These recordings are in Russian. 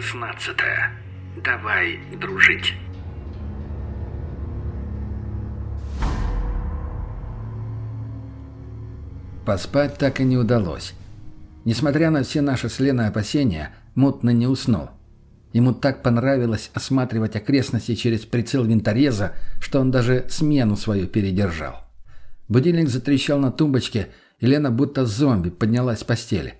Глава 16. Давай дружить. Поспать так и не удалось. Несмотря на все наши с Леной опасения, мутно не уснул. Ему так понравилось осматривать окрестности через прицел винтореза, что он даже смену свою передержал. Будильник затрещал на тумбочке, и Лена будто зомби поднялась с постели.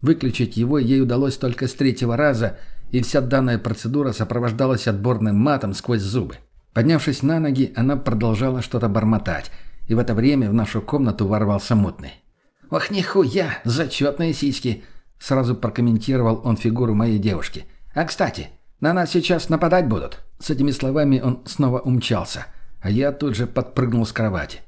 Выключить его ей удалось только с третьего раза, и вся данная процедура сопровождалась отборным матом сквозь зубы. Поднявшись на ноги, она продолжала что-то бормотать, и в это время в нашу комнату ворвался мутный. «Ох, нихуя! Зачетные сиськи!» Сразу прокомментировал он фигуру моей девушки. «А, кстати, на нас сейчас нападать будут!» С этими словами он снова умчался, а я тут же подпрыгнул с кровати.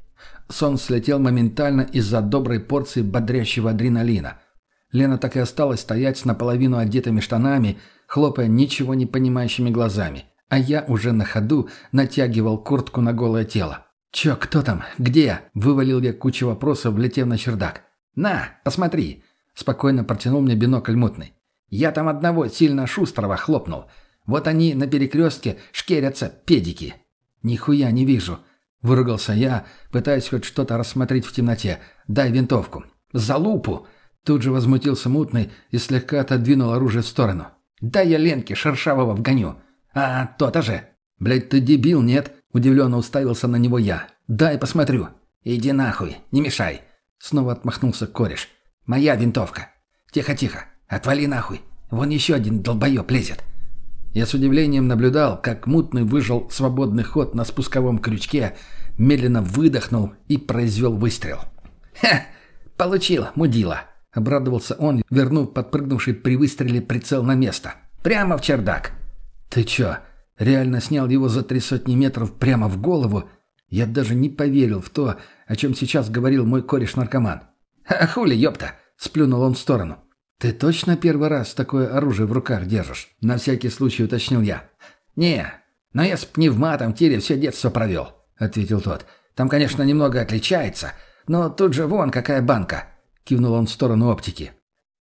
Сон слетел моментально из-за доброй порции бодрящего адреналина – Лена так и осталась стоять с наполовину одетыми штанами, хлопая ничего не понимающими глазами. А я уже на ходу натягивал куртку на голое тело. «Чё, кто там? Где?» – вывалил я кучу вопросов, влетев на чердак. «На, посмотри!» – спокойно протянул мне бинокль мутный. «Я там одного сильно шустрого хлопнул. Вот они на перекрестке шкерятся, педики». «Нихуя не вижу», – выругался я, пытаясь хоть что-то рассмотреть в темноте. «Дай винтовку». «За лупу!» Тут же возмутился мутный и слегка отодвинул оружие в сторону. «Да я Ленке шершавого вгоню!» «А, то-то же!» «Блядь, ты дебил, нет?» Удивленно уставился на него я. «Дай посмотрю». «Иди нахуй, не мешай!» Снова отмахнулся кореш. «Моя винтовка!» «Тихо-тихо! Отвали нахуй! Вон еще один долбоеб лезет!» Я с удивлением наблюдал, как мутный выжил свободный ход на спусковом крючке, медленно выдохнул и произвел выстрел. «Ха! Получил, мудила!» — обрадовался он, вернув подпрыгнувший при выстреле прицел на место. «Прямо в чердак!» «Ты чё, реально снял его за три сотни метров прямо в голову?» Я даже не поверил в то, о чем сейчас говорил мой кореш-наркоман. «А хули, ёпта!» — сплюнул он в сторону. «Ты точно первый раз такое оружие в руках держишь?» — на всякий случай уточнил я. «Не, но я с пневматом в тире все детство провел», — ответил тот. «Там, конечно, немного отличается, но тут же вон какая банка. — кивнул он в сторону оптики.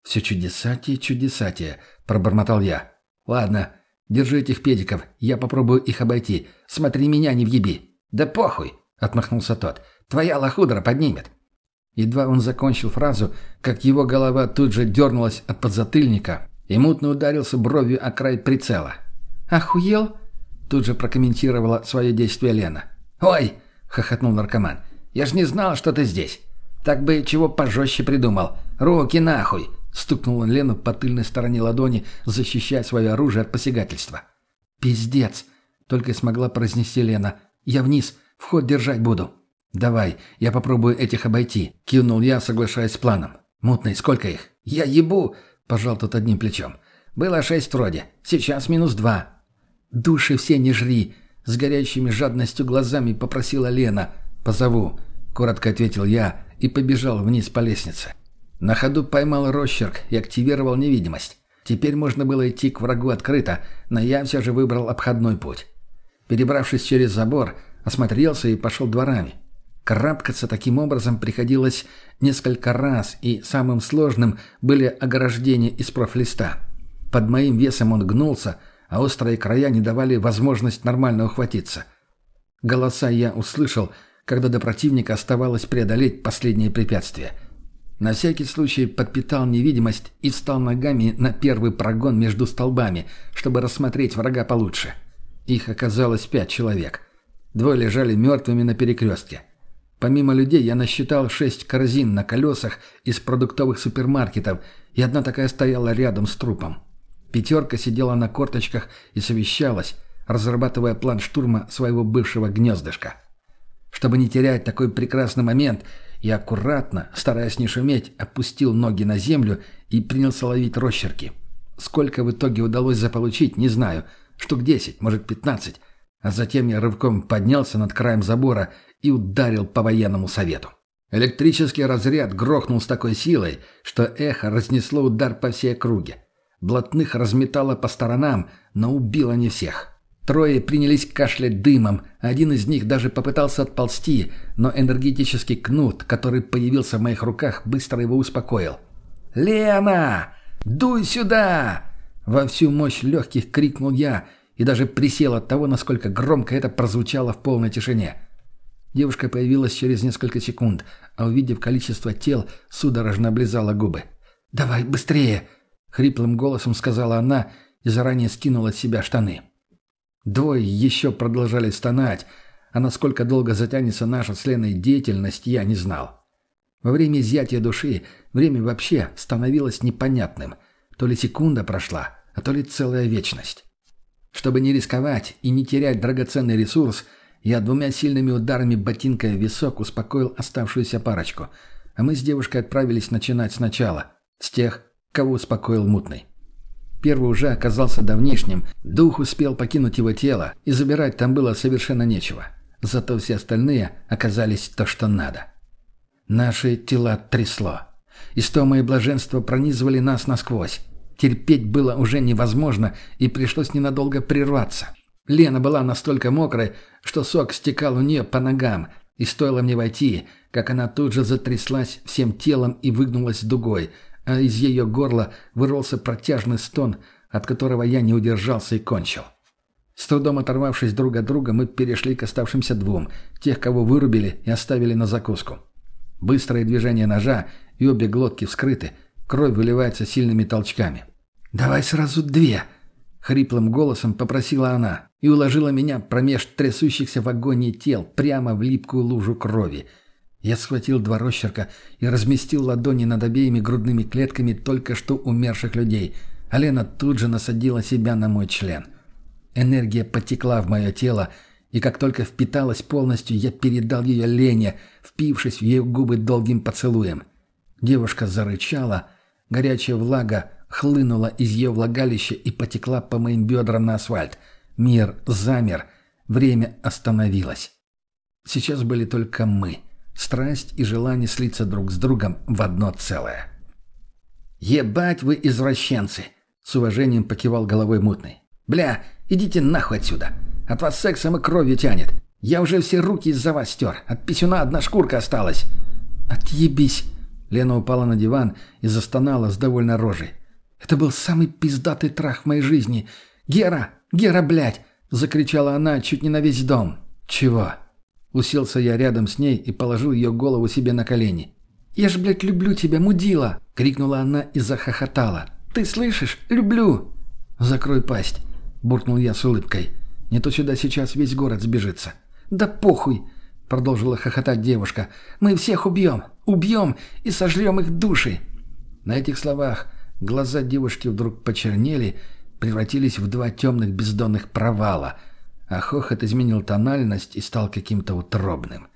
«Все чудесатие, чудесатие», — пробормотал я. «Ладно, держи этих педиков, я попробую их обойти. Смотри меня, не въеби». «Да похуй», — отмахнулся тот. «Твоя лохудра поднимет». Едва он закончил фразу, как его голова тут же дернулась от подзатыльника и мутно ударился бровью о край прицела. «Охуел?» — тут же прокомментировала свое действие Лена. «Ой!» — хохотнул наркоман. «Я ж не знал, что ты здесь. Так бы чего пожестче придумал. Руки нахуй!» Стукнул он Лену по тыльной стороне ладони, защищая свое оружие от посягательства. «Пиздец!» — только и смогла произнести Лена. «Я вниз. Вход держать буду». «Давай, я попробую этих обойти», — кивнул я, соглашаясь с планом. «Мутный, сколько их?» «Я ебу!» — пожал тот одним плечом. «Было шесть вроде. Сейчас минус два». «Души все не жри!» — с горящими жадностью глазами попросила Лена. «Позову», — коротко ответил я, и побежал вниз по лестнице. На ходу поймал росчерк и активировал невидимость. Теперь можно было идти к врагу открыто, но я все же выбрал обходной путь. Перебравшись через забор, осмотрелся и пошел дворами. Карабкаться таким образом приходилось несколько раз, и самым сложным были ограждения из профлиста. Под моим весом он гнулся, а острые края не давали возможность нормально ухватиться. Голоса я услышал — когда до противника оставалось преодолеть последнее препятствие. На всякий случай подпитал невидимость и встал ногами на первый прогон между столбами, чтобы рассмотреть врага получше. Их оказалось пять человек. Двое лежали мертвыми на перекрестке. Помимо людей я насчитал шесть корзин на колесах из продуктовых супермаркетов, и одна такая стояла рядом с трупом. Пятерка сидела на корточках и совещалась, разрабатывая план штурма своего бывшего гнездышка. Чтобы не терять такой прекрасный момент, я аккуратно, стараясь не шуметь, опустил ноги на землю и принялся ловить росчерки. Сколько в итоге удалось заполучить, не знаю. Штук десять, может пятнадцать. А затем я рывком поднялся над краем забора и ударил по военному совету. Электрический разряд грохнул с такой силой, что эхо разнесло удар по всей округе. Блатных разметало по сторонам, но убило не всех. Трое принялись кашлять дымом, один из них даже попытался отползти, но энергетический кнут, который появился в моих руках, быстро его успокоил. «Лена! Дуй сюда!» Во всю мощь легких крикнул я и даже присел от того, насколько громко это прозвучало в полной тишине. Девушка появилась через несколько секунд, а увидев количество тел, судорожно облизала губы. «Давай, быстрее!» — хриплым голосом сказала она и заранее скинула с себя штаны. Двое еще продолжали стонать, а насколько долго затянется наша с Леной деятельность, я не знал. Во время изъятия души время вообще становилось непонятным. То ли секунда прошла, а то ли целая вечность. Чтобы не рисковать и не терять драгоценный ресурс, я двумя сильными ударами ботинка в висок успокоил оставшуюся парочку, а мы с девушкой отправились начинать сначала, с тех, кого успокоил мутный. Первый уже оказался давнишним, дух успел покинуть его тело, и забирать там было совершенно нечего. Зато все остальные оказались то, что надо. Наши тела трясло. Истома и блаженство пронизывали нас насквозь. Терпеть было уже невозможно, и пришлось ненадолго прерваться. Лена была настолько мокрой, что сок стекал у нее по ногам, и стоило мне войти, как она тут же затряслась всем телом и выгнулась дугой, а из ее горла вырвался протяжный стон, от которого я не удержался и кончил. С трудом оторвавшись друг от друга, мы перешли к оставшимся двум, тех, кого вырубили и оставили на закуску. Быстрое движение ножа, и обе глотки вскрыты, кровь выливается сильными толчками. «Давай сразу две!» — хриплым голосом попросила она и уложила меня промеж трясущихся в агонии тел прямо в липкую лужу крови — я схватил два росчерка и разместил ладони над обеими грудными клетками только что умерших людей, а Лена тут же насадила себя на мой член. Энергия потекла в мое тело, и как только впиталась полностью, я передал ее Лене, впившись в ее губы долгим поцелуем. Девушка зарычала, горячая влага хлынула из ее влагалища и потекла по моим бедрам на асфальт. Мир замер, время остановилось. Сейчас были только мы — страсть и желание слиться друг с другом в одно целое. «Ебать вы извращенцы!» — с уважением покивал головой мутный. «Бля, идите нахуй отсюда! От вас сексом и кровью тянет! Я уже все руки из-за вас стер, от писюна одна шкурка осталась!» «Отъебись!» Лена упала на диван и застонала с довольной рожей. «Это был самый пиздатый трах в моей жизни! Гера! Гера, блядь!» — закричала она чуть не на весь дом. «Чего?» Уселся я рядом с ней и положил ее голову себе на колени. «Я ж, блядь, люблю тебя, мудила!» — крикнула она и захохотала. «Ты слышишь? Люблю!» «Закрой пасть!» — буркнул я с улыбкой. «Не то сюда сейчас весь город сбежится». «Да похуй!» — продолжила хохотать девушка. «Мы всех убьем! Убьем и сожрем их души!» На этих словах глаза девушки вдруг почернели, превратились в два темных бездонных провала — а хохот изменил тональность и стал каким-то утробным.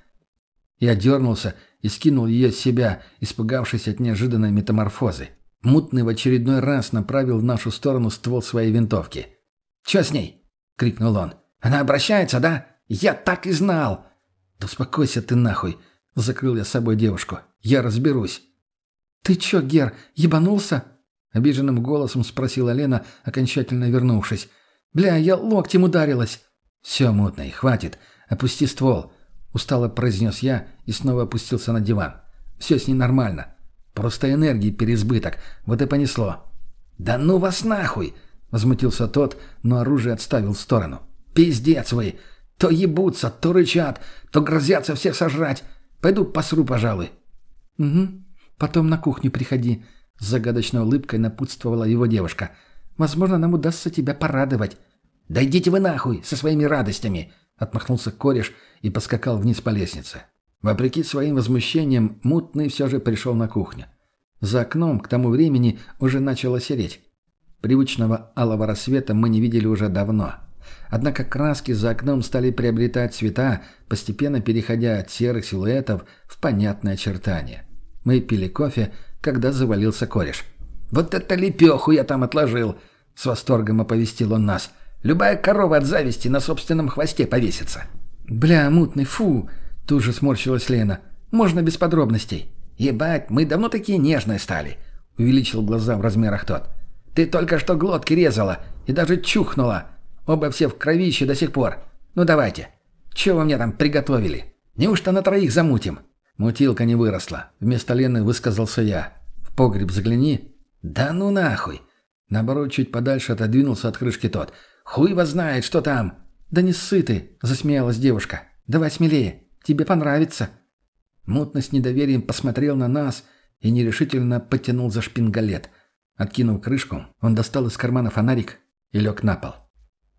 Я дернулся и скинул ее с себя, испугавшись от неожиданной метаморфозы. Мутный в очередной раз направил в нашу сторону ствол своей винтовки. «Че с ней?» — крикнул он. «Она обращается, да? Я так и знал!» «Да успокойся ты нахуй!» — закрыл я с собой девушку. «Я разберусь!» «Ты че, Гер, ебанулся?» — обиженным голосом спросила Лена, окончательно вернувшись. «Бля, я локтем ударилась!» «Все, мутный, хватит. Опусти ствол», — устало произнес я и снова опустился на диван. «Все с ней нормально. Просто энергии переизбыток. Вот и понесло». «Да ну вас нахуй!» — возмутился тот, но оружие отставил в сторону. «Пиздец вы! То ебутся, то рычат, то грозятся всех сожрать. Пойду посру, пожалуй». «Угу. Потом на кухню приходи», — с загадочной улыбкой напутствовала его девушка. «Возможно, нам удастся тебя порадовать». «Да идите вы нахуй со своими радостями!» — отмахнулся кореш и поскакал вниз по лестнице. Вопреки своим возмущениям, мутный все же пришел на кухню. За окном к тому времени уже начало сереть. Привычного алого рассвета мы не видели уже давно. Однако краски за окном стали приобретать цвета, постепенно переходя от серых силуэтов в понятные очертания. Мы пили кофе, когда завалился кореш. «Вот это лепеху я там отложил!» — с восторгом оповестил он нас — Любая корова от зависти на собственном хвосте повесится». «Бля, мутный, фу!» — тут же сморщилась Лена. «Можно без подробностей». «Ебать, мы давно такие нежные стали», — увеличил глаза в размерах тот. «Ты только что глотки резала и даже чухнула. Оба все в кровище до сих пор. Ну давайте. Чего вы мне там приготовили? Неужто на троих замутим?» Мутилка не выросла. Вместо Лены высказался я. «В погреб загляни». «Да ну нахуй!» Наоборот, чуть подальше отодвинулся от крышки тот. «Хуй вас знает, что там!» «Да не ссы ты!» — засмеялась девушка. «Давай смелее, тебе понравится!» Мутно с недоверием посмотрел на нас и нерешительно потянул за шпингалет. Откинув крышку, он достал из кармана фонарик и лег на пол.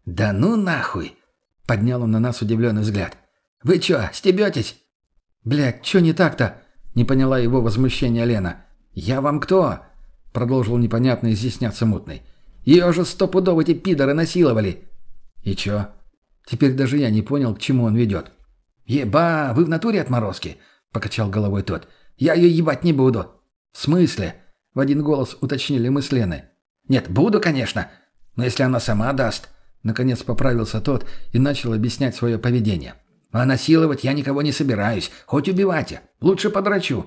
«Да ну нахуй!» — поднял он на нас удивленный взгляд. «Вы чё, стебетесь?» «Блядь, чё не так-то?» — не поняла его возмущение Лена. «Я вам кто?» — продолжил непонятно изъясняться мутный. «Ее же стопудово эти пидоры насиловали!» «И чё?» Теперь даже я не понял, к чему он ведет. «Еба, вы в натуре отморозки?» — покачал головой тот. «Я ее ебать не буду». «В смысле?» — в один голос уточнили мы с Леной. «Нет, буду, конечно. Но если она сама даст...» Наконец поправился тот и начал объяснять свое поведение. «А насиловать я никого не собираюсь. Хоть убивайте. Лучше подрачу».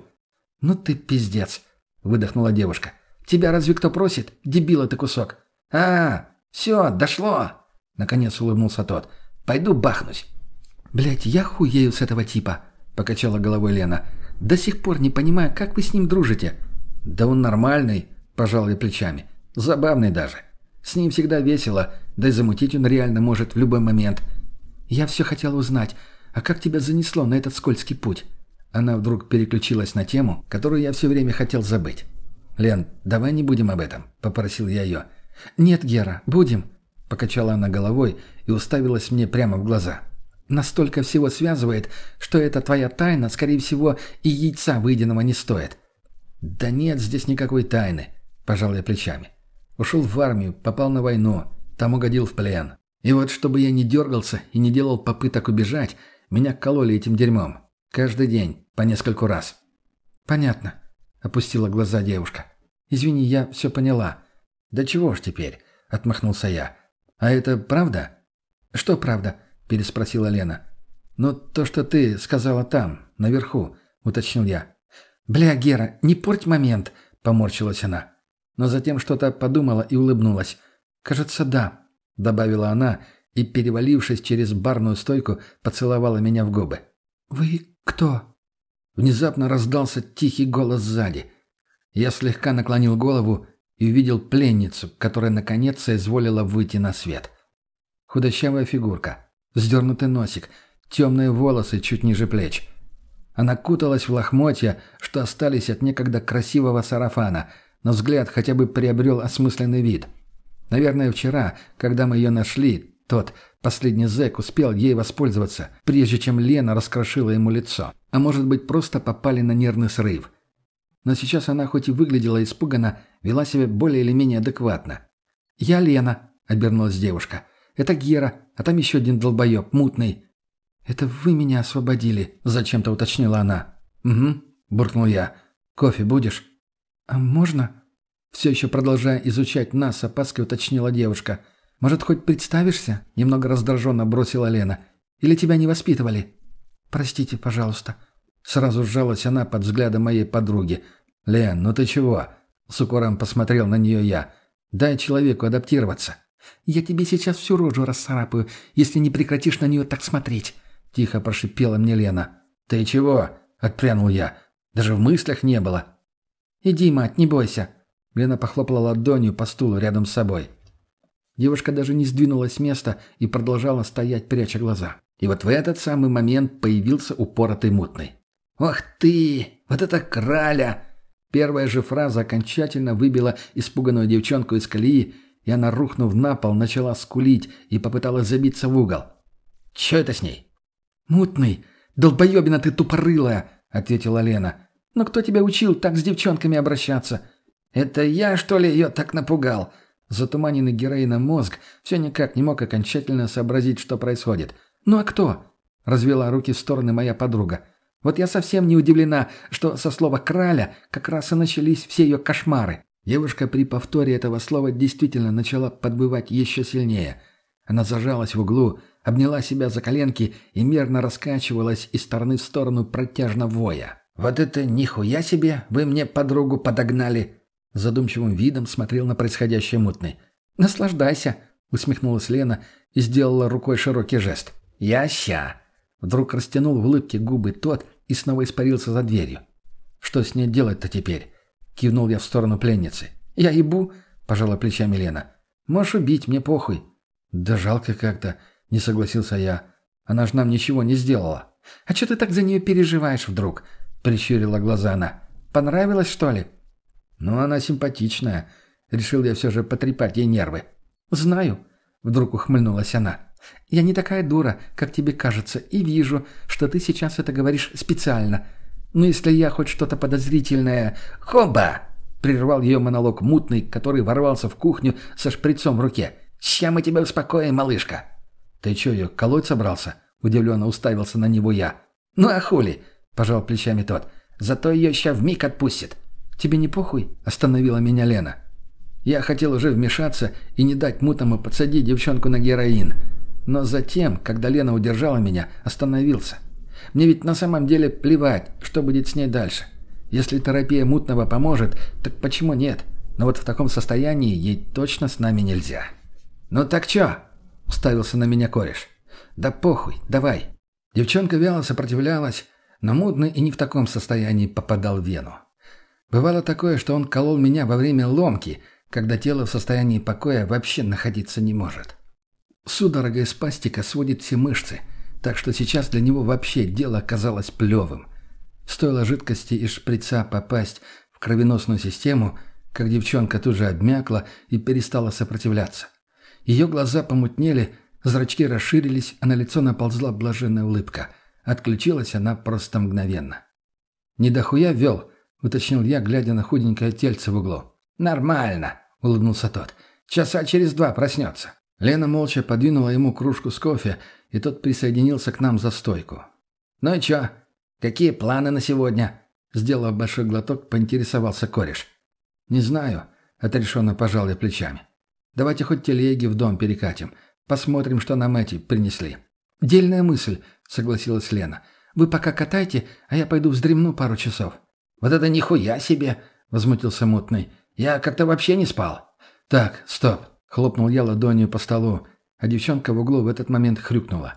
«Ну ты пиздец», — выдохнула девушка. «Тебя разве кто просит? Дебила ты кусок». «А, все, дошло!» — наконец улыбнулся тот. «Пойду бахнусь». «Блядь, я хуею с этого типа», — покачала головой Лена. «До сих пор не понимаю, как вы с ним дружите». «Да он нормальный», — пожал я плечами. «Забавный даже. С ним всегда весело, да и замутить он реально может в любой момент». «Я все хотела узнать, а как тебя занесло на этот скользкий путь?» Она вдруг переключилась на тему, которую я все время хотел забыть. «Лен, давай не будем об этом», — попросил я ее. «Нет, Гера, будем», — покачала она головой и уставилась мне прямо в глаза. Настолько всего связывает, что эта твоя тайна, скорее всего, и яйца выеденного не стоит. Да нет здесь никакой тайны, пожал я плечами. Ушел в армию, попал на войну, там угодил в плен. И вот чтобы я не дергался и не делал попыток убежать, меня кололи этим дерьмом. Каждый день, по нескольку раз. Понятно, опустила глаза девушка. Извини, я все поняла. Да чего ж теперь, отмахнулся я. А это правда? Что правда? — переспросила Лена. «Ну, то, что ты сказала там, наверху», — уточнил я. «Бля, Гера, не порть момент», — поморщилась она. Но затем что-то подумала и улыбнулась. «Кажется, да», — добавила она и, перевалившись через барную стойку, поцеловала меня в губы. «Вы кто?» Внезапно раздался тихий голос сзади. Я слегка наклонил голову и увидел пленницу, которая наконец соизволила выйти на свет. Худощавая фигурка — Сдернутый носик, темные волосы чуть ниже плеч. Она куталась в лохмотья, что остались от некогда красивого сарафана, но взгляд хотя бы приобрел осмысленный вид. Наверное, вчера, когда мы ее нашли, тот, последний зэк, успел ей воспользоваться, прежде чем Лена раскрошила ему лицо. А может быть, просто попали на нервный срыв. Но сейчас она хоть и выглядела испуганно, вела себя более или менее адекватно. «Я Лена», — обернулась девушка. Это Гера, а там еще один долбоеб, мутный». «Это вы меня освободили», — зачем-то уточнила она. «Угу», — буркнул я. «Кофе будешь?» «А можно?» Все еще продолжая изучать нас, опаской уточнила девушка. «Может, хоть представишься?» — немного раздраженно бросила Лена. «Или тебя не воспитывали?» «Простите, пожалуйста». Сразу сжалась она под взглядом моей подруги. «Лен, ну ты чего?» — с укором посмотрел на нее я. «Дай человеку адаптироваться». «Я тебе сейчас всю рожу расцарапаю, если не прекратишь на нее так смотреть», — тихо прошипела мне Лена. «Ты чего?» — отпрянул я. «Даже в мыслях не было». «Иди, мать, не бойся». Лена похлопала ладонью по стулу рядом с собой. Девушка даже не сдвинулась с места и продолжала стоять, пряча глаза. И вот в этот самый момент появился упоротый мутный. «Ох ты! Вот это краля!» Первая же фраза окончательно выбила испуганную девчонку из колеи, и она, рухнув на пол, начала скулить и попыталась забиться в угол. «Чё это с ней?» «Мутный! Долбоёбина ты тупорылая!» — ответила Лена. «Но кто тебя учил так с девчонками обращаться?» «Это я, что ли, ее так напугал?» Затуманенный героином мозг все никак не мог окончательно сообразить, что происходит. «Ну а кто?» — развела руки в стороны моя подруга. «Вот я совсем не удивлена, что со слова «краля» как раз и начались все ее кошмары. Девушка при повторе этого слова действительно начала подбывать еще сильнее. Она зажалась в углу, обняла себя за коленки и мерно раскачивалась из стороны в сторону протяжно воя. «Вот это нихуя себе! Вы мне подругу подогнали!» Задумчивым видом смотрел на происходящее мутный. «Наслаждайся!» — усмехнулась Лена и сделала рукой широкий жест. «Я ща!» Вдруг растянул в улыбке губы тот и снова испарился за дверью. «Что с ней делать-то теперь?» Кивнул я в сторону пленницы. «Я ебу», — пожала плечами Лена. «Можешь убить, мне похуй». «Да жалко как-то», — не согласился я. «Она ж нам ничего не сделала». «А что ты так за нее переживаешь вдруг?» — прищурила глаза она. «Понравилось, что ли?» «Ну, она симпатичная». Решил я все же потрепать ей нервы. «Знаю», — вдруг ухмыльнулась она. «Я не такая дура, как тебе кажется, и вижу, что ты сейчас это говоришь специально. Но если я хоть что-то подозрительное...» «Хоба!» — прервал ее монолог мутный, который ворвался в кухню со шприцом в руке. «Ща мы тебя успокоим, малышка!» «Ты что, ее колоть собрался?» — удивленно уставился на него я. «Ну а хули?» — пожал плечами тот. «Зато ее ща вмиг отпустит». «Тебе не похуй?» — остановила меня Лена. Я хотел уже вмешаться и не дать мутному подсадить девчонку на героин. Но затем, когда Лена удержала меня, остановился. Мне ведь на самом деле плевать, что будет с ней дальше. Если терапия мутного поможет, так почему нет? Но вот в таком состоянии ей точно с нами нельзя. «Ну так чё?» — уставился на меня кореш. «Да похуй, давай». Девчонка вяло сопротивлялась, но мутный и не в таком состоянии попадал в вену. Бывало такое, что он колол меня во время ломки — когда тело в состоянии покоя вообще находиться не может. Судорога из пастика сводит все мышцы, так что сейчас для него вообще дело оказалось плевым. Стоило жидкости из шприца попасть в кровеносную систему, как девчонка тут же обмякла и перестала сопротивляться. Ее глаза помутнели, зрачки расширились, а на лицо наползла блаженная улыбка. Отключилась она просто мгновенно. «Не дохуя вел», — уточнил я, глядя на худенькое тельце в углу. «Нормально», — улыбнулся тот. «Часа через два проснется». Лена молча подвинула ему кружку с кофе, и тот присоединился к нам за стойку. «Ну и чё? Какие планы на сегодня?» Сделав большой глоток, поинтересовался кореш. «Не знаю», — отрешенно пожал я плечами. «Давайте хоть телеги в дом перекатим. Посмотрим, что нам эти принесли». «Дельная мысль», — согласилась Лена. «Вы пока катайте, а я пойду вздремну пару часов». «Вот это нихуя себе!» — возмутился мутный. Я как-то вообще не спал. Так, стоп. Хлопнул я ладонью по столу, а девчонка в углу в этот момент хрюкнула.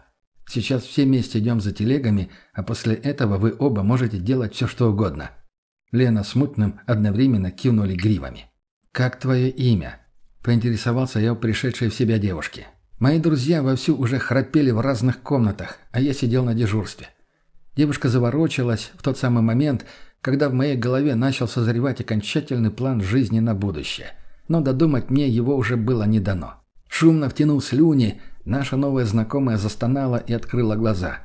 Сейчас все вместе идем за телегами, а после этого вы оба можете делать все, что угодно. Лена с Мутным одновременно кивнули гривами. «Как твое имя?» – поинтересовался я у пришедшей в себя девушки. Мои друзья вовсю уже храпели в разных комнатах, а я сидел на дежурстве. Девушка заворочилась в тот самый момент, когда в моей голове начал созревать окончательный план жизни на будущее. Но додумать мне его уже было не дано. Шумно втянул слюни, наша новая знакомая застонала и открыла глаза.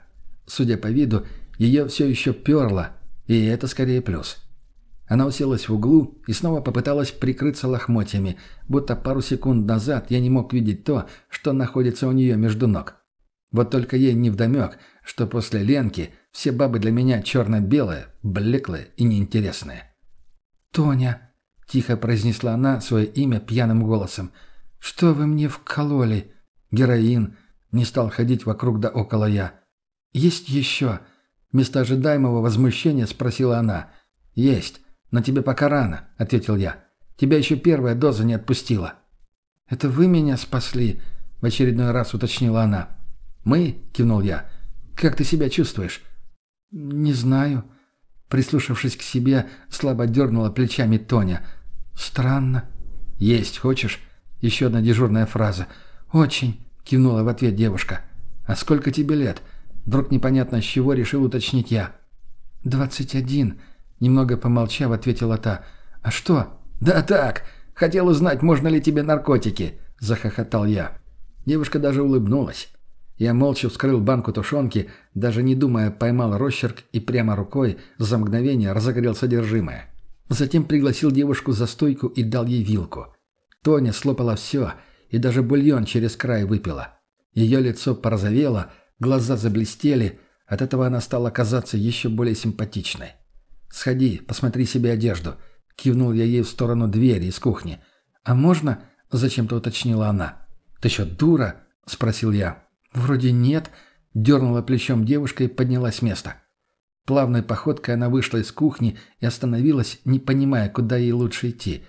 Судя по виду, ее все еще перло, и это скорее плюс. Она уселась в углу и снова попыталась прикрыться лохмотьями, будто пару секунд назад я не мог видеть то, что находится у нее между ног. Вот только ей невдомек, что после Ленки – все бабы для меня черно-белые, блеклые и неинтересные. «Тоня», — тихо произнесла она свое имя пьяным голосом, — «что вы мне вкололи?» «Героин», — не стал ходить вокруг да около я. «Есть еще?» Вместо ожидаемого возмущения спросила она. «Есть, но тебе пока рано», — ответил я. «Тебя еще первая доза не отпустила». «Это вы меня спасли?» — в очередной раз уточнила она. «Мы?» — кивнул я. «Как ты себя чувствуешь?» «Не знаю». Прислушавшись к себе, слабо дернула плечами Тоня. «Странно». «Есть хочешь?» Еще одна дежурная фраза. «Очень», — кивнула в ответ девушка. «А сколько тебе лет?» Вдруг непонятно с чего решил уточнить я. «Двадцать один», — немного помолчав, ответила та. «А что?» «Да так. Хотел узнать, можно ли тебе наркотики», — захохотал я. Девушка даже улыбнулась. Я молча вскрыл банку тушенки, даже не думая, поймал росчерк и прямо рукой за мгновение разогрел содержимое. Затем пригласил девушку за стойку и дал ей вилку. Тоня слопала все и даже бульон через край выпила. Ее лицо порозовело, глаза заблестели, от этого она стала казаться еще более симпатичной. «Сходи, посмотри себе одежду», — кивнул я ей в сторону двери из кухни. «А можно?» — зачем-то уточнила она. «Ты что, дура?» — спросил я. «Вроде нет», — дернула плечом девушка и поднялась с места. Плавной походкой она вышла из кухни и остановилась, не понимая, куда ей лучше идти.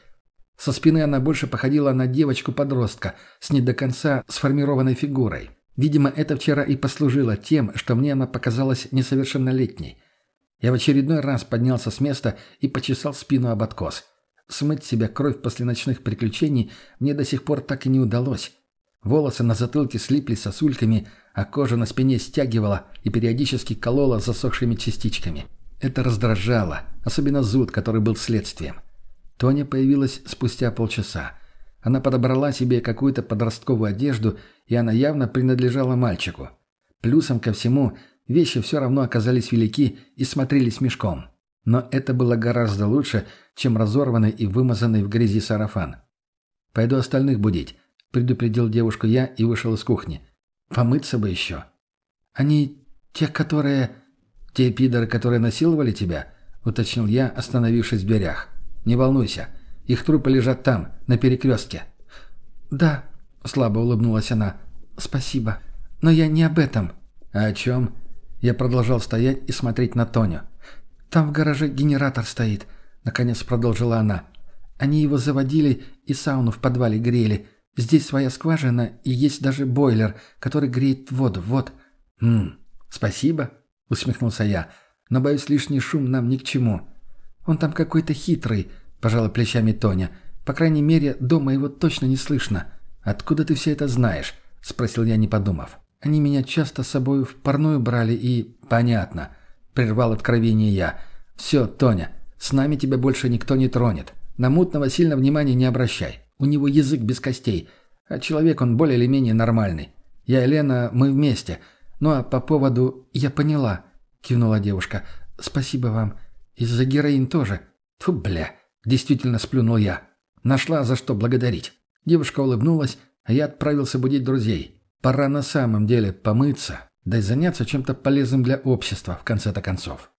Со спины она больше походила на девочку-подростка с не до конца сформированной фигурой. Видимо, это вчера и послужило тем, что мне она показалась несовершеннолетней. Я в очередной раз поднялся с места и почесал спину об откос. Смыть себя кровь после ночных приключений мне до сих пор так и не удалось. Волосы на затылке слиплись сосульками, а кожа на спине стягивала и периодически колола засохшими частичками. Это раздражало, особенно зуд, который был следствием. Тоня появилась спустя полчаса. Она подобрала себе какую-то подростковую одежду, и она явно принадлежала мальчику. Плюсом ко всему, вещи все равно оказались велики и смотрелись мешком. Но это было гораздо лучше, чем разорванный и вымазанный в грязи сарафан. «Пойду остальных будить», — предупредил девушку я и вышел из кухни. «Помыться бы еще». «Они те, которые...» «Те пидоры, которые насиловали тебя?» — уточнил я, остановившись в дверях. «Не волнуйся. Их трупы лежат там, на перекрестке». «Да», — слабо улыбнулась она. «Спасибо. Но я не об этом». «А о чем?» Я продолжал стоять и смотреть на Тоню. «Там в гараже генератор стоит», — наконец продолжила она. «Они его заводили и сауну в подвале грели. Здесь своя скважина и есть даже бойлер, который греет воду. Вот». «Хм, спасибо», — усмехнулся я. «Но, боюсь, лишний шум нам ни к чему». «Он там какой-то хитрый», — пожала плечами Тоня. «По крайней мере, дома его точно не слышно». «Откуда ты все это знаешь?» — спросил я, не подумав. «Они меня часто с собой в парную брали и...» «Понятно», — прервал откровение я. «Все, Тоня, с нами тебя больше никто не тронет. На мутного сильно внимания не обращай. У него язык без костей. А человек он более или менее нормальный. Я и Лена, мы вместе. Ну а по поводу... Я поняла, кивнула девушка. Спасибо вам. Из-за героин тоже. Фу, бля. Действительно сплюнул я. Нашла за что благодарить. Девушка улыбнулась, а я отправился будить друзей. Пора на самом деле помыться, да и заняться чем-то полезным для общества, в конце-то концов.